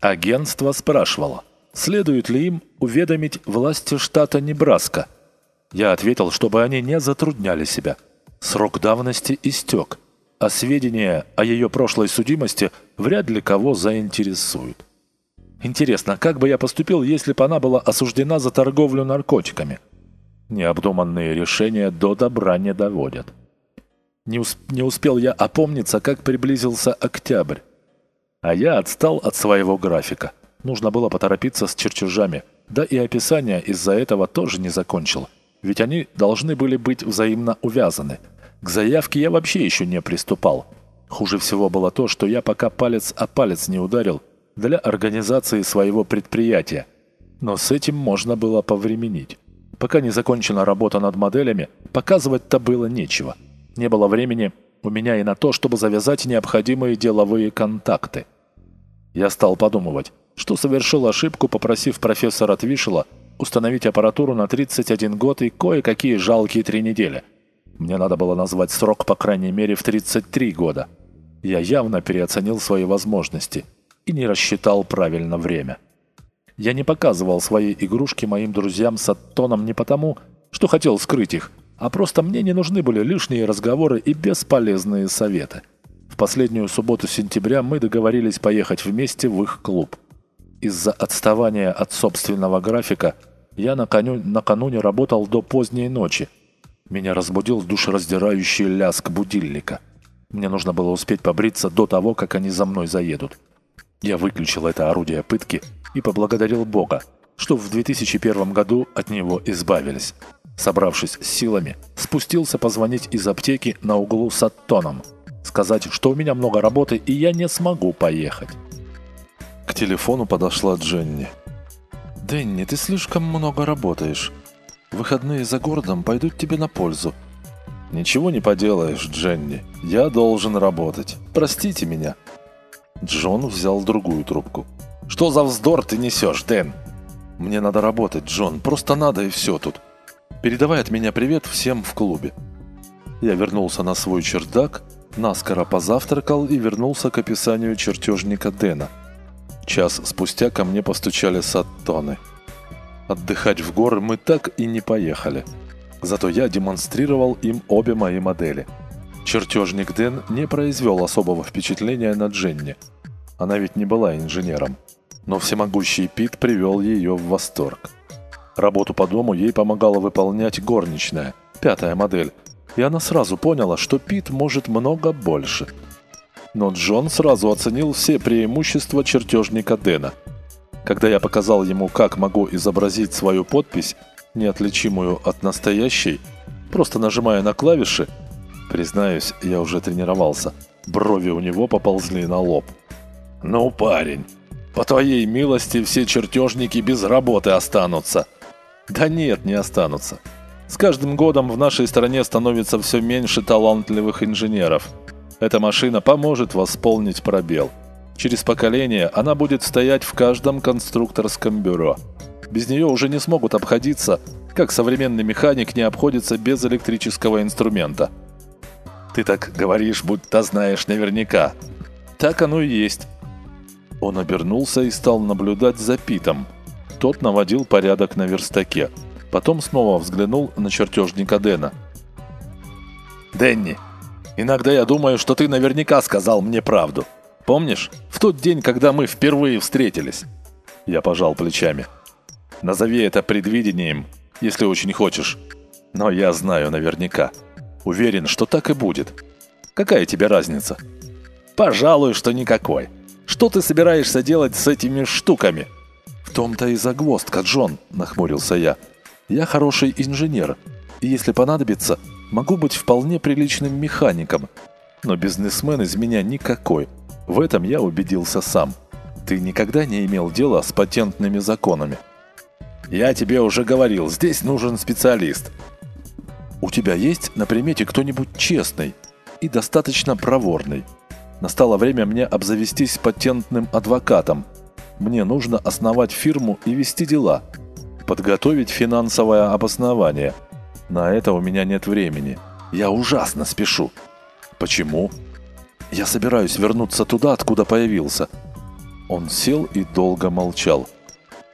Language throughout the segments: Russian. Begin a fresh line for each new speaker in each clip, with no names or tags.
Агентство спрашивало, следует ли им уведомить власти штата Небраска. Я ответил, чтобы они не затрудняли себя. Срок давности истек, а сведения о ее прошлой судимости вряд ли кого заинтересуют. Интересно, как бы я поступил, если бы она была осуждена за торговлю наркотиками? Необдуманные решения до добра не доводят. Не, усп не успел я опомниться, как приблизился октябрь. А я отстал от своего графика. Нужно было поторопиться с чертежами. Да и описание из-за этого тоже не закончил. Ведь они должны были быть взаимно увязаны. К заявке я вообще еще не приступал. Хуже всего было то, что я пока палец о палец не ударил для организации своего предприятия. Но с этим можно было повременить. Пока не закончена работа над моделями, показывать-то было нечего. Не было времени у меня и на то, чтобы завязать необходимые деловые контакты. Я стал подумывать, что совершил ошибку, попросив профессора Твишела установить аппаратуру на 31 год и кое-какие жалкие три недели. Мне надо было назвать срок, по крайней мере, в 33 года. Я явно переоценил свои возможности и не рассчитал правильно время. Я не показывал свои игрушки моим друзьям с Аттоном не потому, что хотел скрыть их, а просто мне не нужны были лишние разговоры и бесполезные советы. В последнюю субботу сентября мы договорились поехать вместе в их клуб. Из-за отставания от собственного графика я накануне, накануне работал до поздней ночи. Меня разбудил душераздирающий лязг будильника. Мне нужно было успеть побриться до того, как они за мной заедут. Я выключил это орудие пытки и поблагодарил Бога, что в 2001 году от него избавились. Собравшись с силами, спустился позвонить из аптеки на углу с Аттоном, сказать, что у меня много работы и я не смогу поехать.
К телефону подошла Дженни. «Дэнни, ты слишком много работаешь. Выходные за городом пойдут тебе на пользу».
«Ничего не поделаешь, Дженни. Я должен работать. Простите меня».
Джон взял другую трубку.
«Что за вздор ты несешь, Дэн?»
«Мне надо работать, Джон. Просто надо и все тут. Передавай от меня привет всем в клубе». Я вернулся на свой чердак, наскоро позавтракал и вернулся к описанию чертежника Дэна. Час спустя ко мне постучали саттоны. Отдыхать в горы мы так и не поехали. Зато я демонстрировал им обе мои модели. Чертежник Дэн не произвел особого впечатления на Дженни. Она ведь не была инженером. Но всемогущий Пит привел ее в восторг. Работу по дому ей помогала выполнять горничная, пятая модель, и она сразу поняла, что Пит может много больше. Но Джон сразу оценил все преимущества чертежника Дэна. Когда я показал ему, как могу изобразить свою подпись, неотличимую от настоящей, просто нажимая на клавиши, признаюсь, я уже тренировался, брови у него поползли на лоб. «Ну, парень, по твоей милости все чертежники без работы останутся», да нет, не останутся. С каждым годом в нашей стране становится все меньше талантливых инженеров. Эта машина поможет восполнить пробел. Через поколение она будет стоять в каждом конструкторском бюро. Без нее уже не смогут обходиться, как современный механик не обходится без электрического инструмента. Ты так говоришь, будто знаешь наверняка. Так оно и есть. Он обернулся и стал наблюдать за Питом – тот наводил порядок на верстаке. Потом снова взглянул на чертежника Дэна. «Дэнни, иногда я думаю, что ты наверняка сказал мне правду. Помнишь, в тот день, когда мы впервые встретились?» Я пожал плечами. «Назови это предвидением, если очень хочешь. Но я знаю наверняка. Уверен, что так и будет. Какая тебе разница?» «Пожалуй, что никакой. Что ты собираешься делать с этими штуками?» Том-то и загвоздка, Джон», — нахмурился я. «Я хороший инженер, и если понадобится, могу быть вполне приличным механиком. Но бизнесмен из меня никакой. В этом я убедился сам. Ты никогда не имел дела с патентными законами?»
«Я тебе уже говорил, здесь нужен специалист».
«У тебя есть на примете кто-нибудь честный и достаточно проворный?» Настало время мне обзавестись патентным адвокатом – мне нужно основать фирму и вести дела. Подготовить финансовое обоснование. На это у меня нет времени. Я ужасно спешу. Почему? Я собираюсь вернуться туда, откуда появился. Он сел и долго молчал.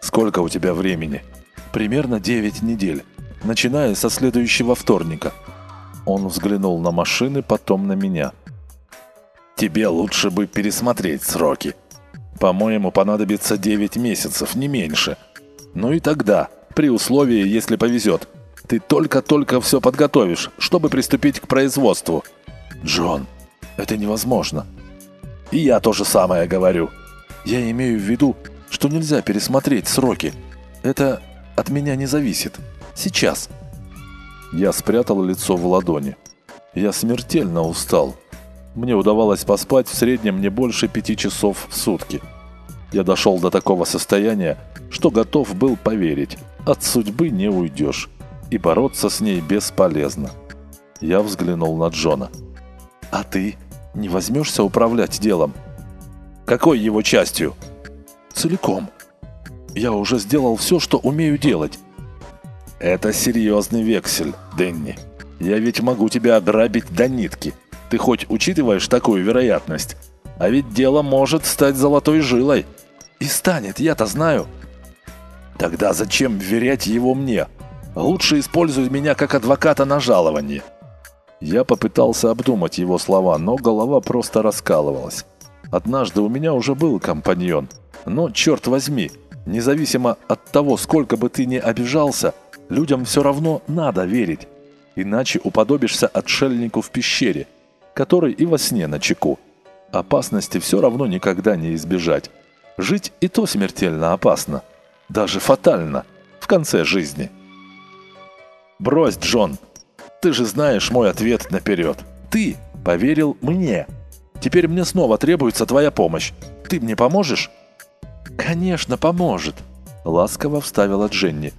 «Сколько у тебя времени?» «Примерно 9 недель, начиная со следующего вторника». Он взглянул на машины, потом на меня. «Тебе лучше бы пересмотреть сроки. По-моему, понадобится 9 месяцев, не меньше. Ну и тогда, при условии, если повезет, ты только-только все подготовишь, чтобы приступить к производству». «Джон, это невозможно». «И я то же самое говорю. Я имею в виду, что нельзя пересмотреть сроки. Это от меня не зависит. Сейчас». Я спрятал лицо в ладони. Я смертельно устал. Мне удавалось поспать в среднем не больше пяти часов в сутки. Я дошел до такого состояния, что готов был поверить. От судьбы не уйдешь. И бороться с ней бесполезно. Я взглянул на Джона. «А ты не возьмешься управлять делом?» «Какой его частью?» «Целиком. Я уже сделал все, что умею делать. «Это серьезный вексель, Дэнни. Я ведь могу тебя ограбить до нитки. Ты хоть учитываешь такую вероятность? А ведь дело может стать золотой жилой». «И станет, я-то знаю». «Тогда зачем вверять его мне? Лучше используй меня как адвоката на жалование». Я попытался обдумать его слова, но голова просто раскалывалась. Однажды у меня уже был компаньон. Но, черт возьми, независимо от того, сколько бы ты ни обижался – Людям все равно надо верить, иначе уподобишься отшельнику в пещере, который и во сне на чеку. Опасности все равно никогда не избежать. Жить и то смертельно опасно, даже фатально, в конце жизни. «Брось, Джон, ты же знаешь мой ответ наперед. Ты поверил мне. Теперь мне снова требуется твоя помощь. Ты мне поможешь?» «Конечно, поможет», — ласково вставила Дженни.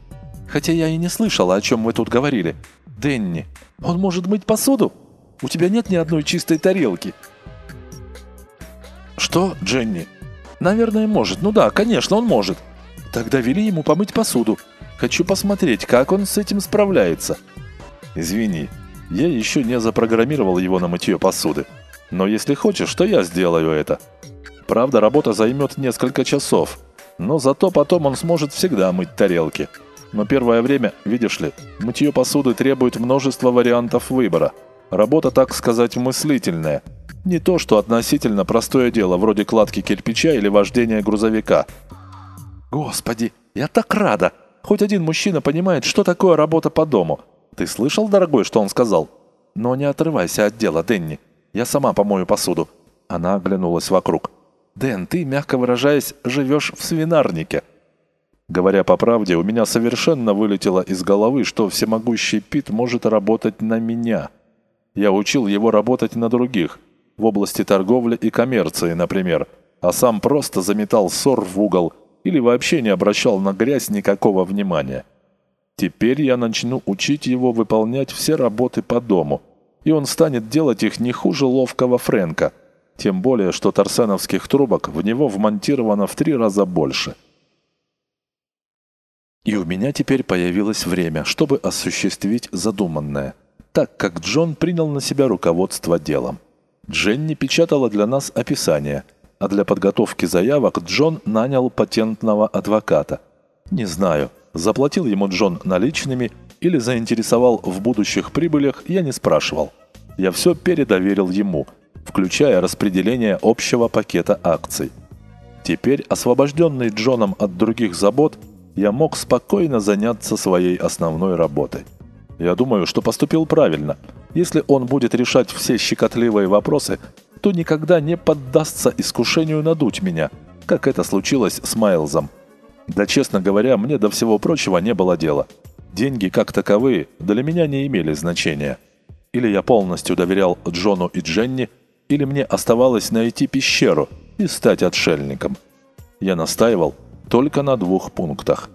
Хотя я и не слышала, о чем вы тут говорили. Дэнни, он может мыть посуду? У тебя нет ни одной чистой тарелки. Что, Дженни? Наверное, может. Ну да, конечно, он может. Тогда вели ему помыть посуду. Хочу посмотреть, как он с этим справляется. Извини, я еще не запрограммировал его на мытье посуды. Но если хочешь, то я сделаю это. Правда, работа займет несколько часов. Но зато потом он сможет всегда мыть тарелки. Но первое время, видишь ли, мытье посуды требует множества вариантов выбора. Работа, так сказать, мыслительная. Не то, что относительно простое дело, вроде кладки кирпича или вождения грузовика. Господи, я так рада! Хоть один мужчина понимает, что такое работа по дому. Ты слышал, дорогой, что он сказал? Но не отрывайся от дела, Дэнни. Я сама помою посуду. Она оглянулась вокруг. Дэн, ты, мягко выражаясь, живешь в свинарнике. Говоря по правде, у меня совершенно вылетело из головы, что всемогущий Пит может работать на меня. Я учил его работать на других, в области торговли и коммерции, например, а сам просто заметал ссор в угол или вообще не обращал на грязь никакого внимания. Теперь я начну учить его выполнять все работы по дому, и он станет делать их не хуже ловкого Фрэнка, тем более, что торсеновских трубок в него вмонтировано в три раза больше – и у меня теперь появилось время, чтобы осуществить задуманное, так как Джон принял на себя руководство делом. Дженни печатала для нас описание, а для подготовки заявок Джон нанял патентного адвоката. Не знаю, заплатил ему Джон наличными или заинтересовал в будущих прибылях, я не спрашивал. Я все передоверил ему, включая распределение общего пакета акций. Теперь, освобожденный Джоном от других забот, я мог спокойно заняться своей основной работой. Я думаю, что поступил правильно. Если он будет решать все щекотливые вопросы, то никогда не поддастся искушению надуть меня, как это случилось с Майлзом. Да, честно говоря, мне до всего прочего не было дела. Деньги, как таковые, для меня не имели значения. Или я полностью доверял Джону и Дженни, или мне оставалось найти пещеру и стать отшельником. Я настаивал, только на двух пунктах.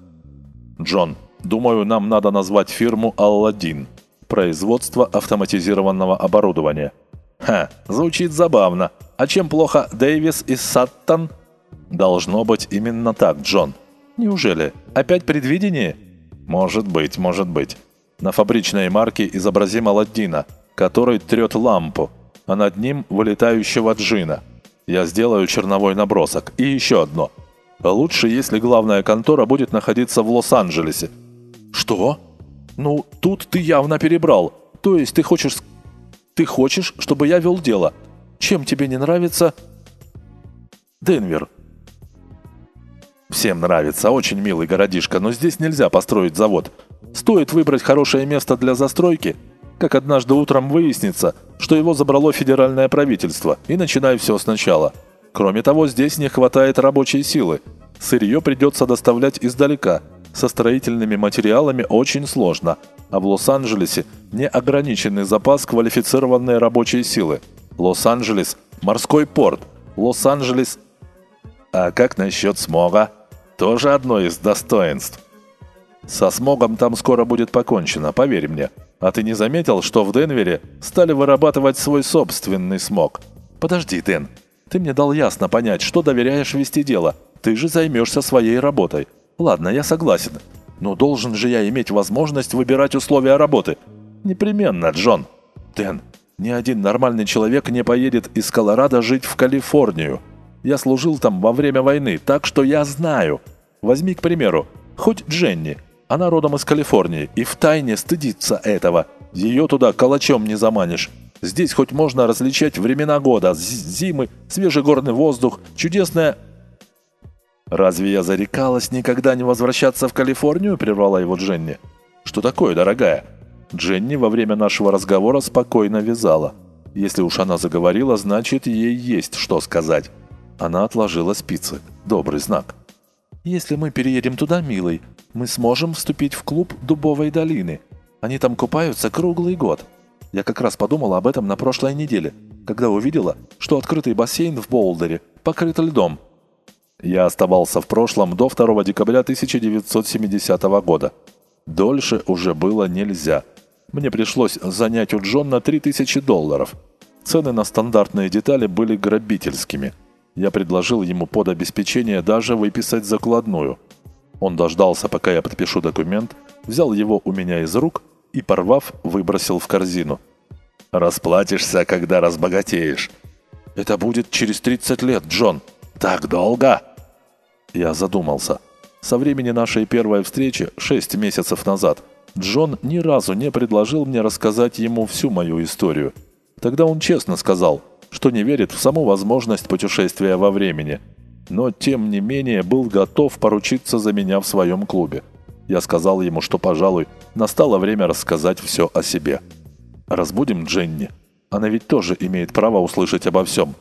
Джон, думаю, нам надо назвать фирму «Алладин». Производство автоматизированного оборудования. Ха, звучит забавно. А чем плохо Дэвис и Саттон? Должно быть именно так, Джон. Неужели? Опять предвидение? Может быть, может быть. На фабричной марке изобразим Алладдина, который трет лампу, а над ним вылетающего джина. Я сделаю черновой набросок. И еще одно. Лучше, если главная контора будет находиться в Лос-Анджелесе. Что? Ну, тут ты явно перебрал. То есть ты хочешь... Ты хочешь, чтобы я вел дело? Чем тебе не нравится... Денвер. Всем нравится, очень милый городишко, но здесь нельзя построить завод. Стоит выбрать хорошее место для застройки, как однажды утром выяснится, что его забрало федеральное правительство, и начинай все сначала. Кроме того, здесь не хватает рабочей силы. Сырье придется доставлять издалека. Со строительными материалами очень сложно. А в Лос-Анджелесе неограниченный запас квалифицированной рабочей силы. Лос-Анджелес – морской порт. Лос-Анджелес а как насчет смога? Тоже одно из достоинств. Со смогом там скоро будет покончено, поверь мне. А ты не заметил, что в Денвере стали вырабатывать свой собственный смог? Подожди, Дэн. Ты мне дал ясно понять, что доверяешь вести дело. Ты же займешься своей работой. Ладно, я согласен. Но должен же я иметь возможность выбирать условия работы. Непременно, Джон. Дэн, ни один нормальный человек не поедет из Колорадо жить в Калифорнию. Я служил там во время войны, так что я знаю. Возьми, к примеру, хоть Дженни. Она родом из Калифорнии и втайне стыдится этого. Ее туда калачом не заманишь. Здесь хоть можно различать времена года, зимы, свежий горный воздух, чудесная... «Разве я зарекалась никогда не возвращаться в Калифорнию?» – прервала его Дженни. «Что такое, дорогая?» Дженни во время нашего разговора спокойно вязала. Если уж она заговорила, значит, ей есть что сказать. Она отложила спицы. Добрый знак. «Если мы переедем туда, милый, мы сможем вступить в клуб Дубовой долины. Они там купаются круглый год. Я как раз подумала об этом на прошлой неделе, когда увидела, что открытый бассейн в Болдере покрыт льдом. Я оставался в прошлом до 2 декабря 1970 года. Дольше уже было нельзя. Мне пришлось занять у Джона 3000 долларов. Цены на стандартные детали были грабительскими – я предложил ему под обеспечение даже выписать закладную. Он дождался, пока я подпишу документ, взял его у меня из рук и, порвав, выбросил в корзину. «Расплатишься, когда разбогатеешь». «Это будет через 30 лет, Джон». «Так долго?» Я задумался. Со времени нашей первой встречи, 6 месяцев назад, Джон ни разу не предложил мне рассказать ему всю мою историю. Тогда он честно сказал – что не верит в саму возможность путешествия во времени, но тем не менее был готов поручиться за меня в своем клубе. Я сказал ему, что, пожалуй, настало время рассказать все о себе. «Разбудим Дженни. Она ведь тоже имеет право услышать обо всем».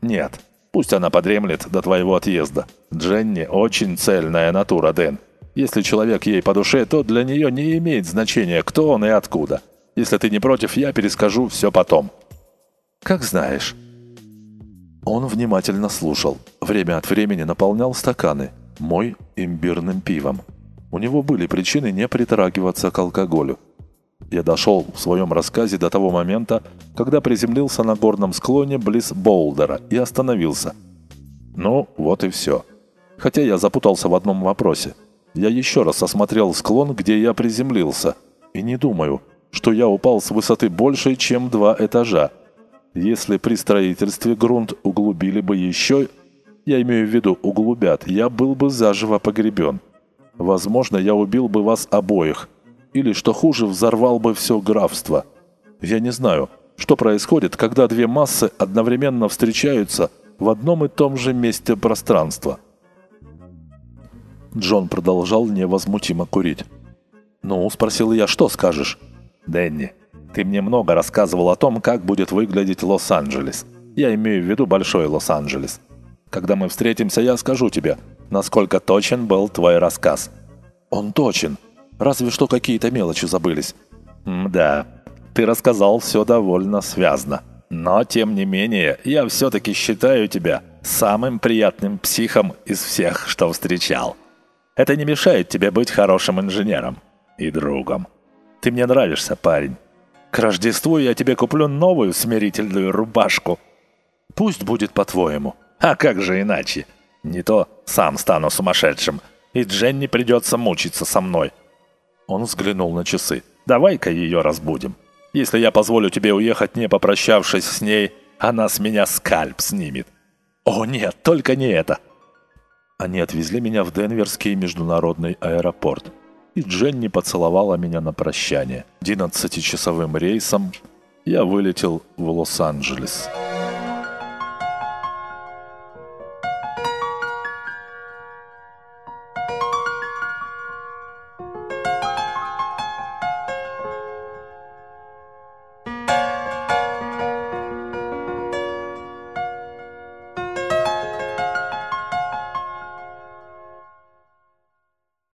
«Нет. Пусть она подремлет до твоего отъезда. Дженни очень цельная натура, Дэн. Если человек ей по душе, то для нее не имеет значения, кто он и откуда. Если ты не против, я перескажу все потом». «Как знаешь». Он внимательно слушал. Время от времени наполнял стаканы. Мой имбирным пивом. У него были причины не притрагиваться к алкоголю. Я дошел в своем рассказе до того момента, когда приземлился на горном склоне близ Болдера и остановился. Ну, вот и все. Хотя я запутался в одном вопросе. Я еще раз осмотрел склон, где я приземлился, и не думаю, что я упал с высоты больше, чем два этажа. Если при строительстве грунт углубили бы еще, я имею в виду углубят, я был бы заживо погребен. Возможно, я убил бы вас обоих. Или, что хуже, взорвал бы все графство. Я не знаю, что происходит, когда две массы одновременно встречаются в одном и том же месте пространства. Джон продолжал невозмутимо курить. «Ну?» – спросил я, «что скажешь?» «Дэнни, ты мне много рассказывал о том, как будет выглядеть Лос-Анджелес. Я имею в виду большой Лос-Анджелес. Когда мы встретимся, я скажу тебе, насколько точен был твой рассказ. Он точен. Разве что какие-то мелочи забылись. Да, ты рассказал все довольно связно. Но, тем не менее, я все-таки считаю тебя самым приятным психом из всех, что встречал. Это не мешает тебе быть хорошим инженером и другом. Ты мне нравишься, парень. К Рождеству я тебе куплю новую смирительную рубашку. Пусть будет по-твоему. А как же иначе? Не то сам стану сумасшедшим, и Дженни придется мучиться со мной. Он взглянул на часы. Давай-ка ее разбудим. Если я позволю тебе уехать, не попрощавшись с ней,
Она с меня скальп снимет. О нет, только не это. Они отвезли меня в Денверский международный аэропорт. И Дженни поцеловала меня на прощание. 11-часовым рейсом я вылетел в Лос-Анджелес.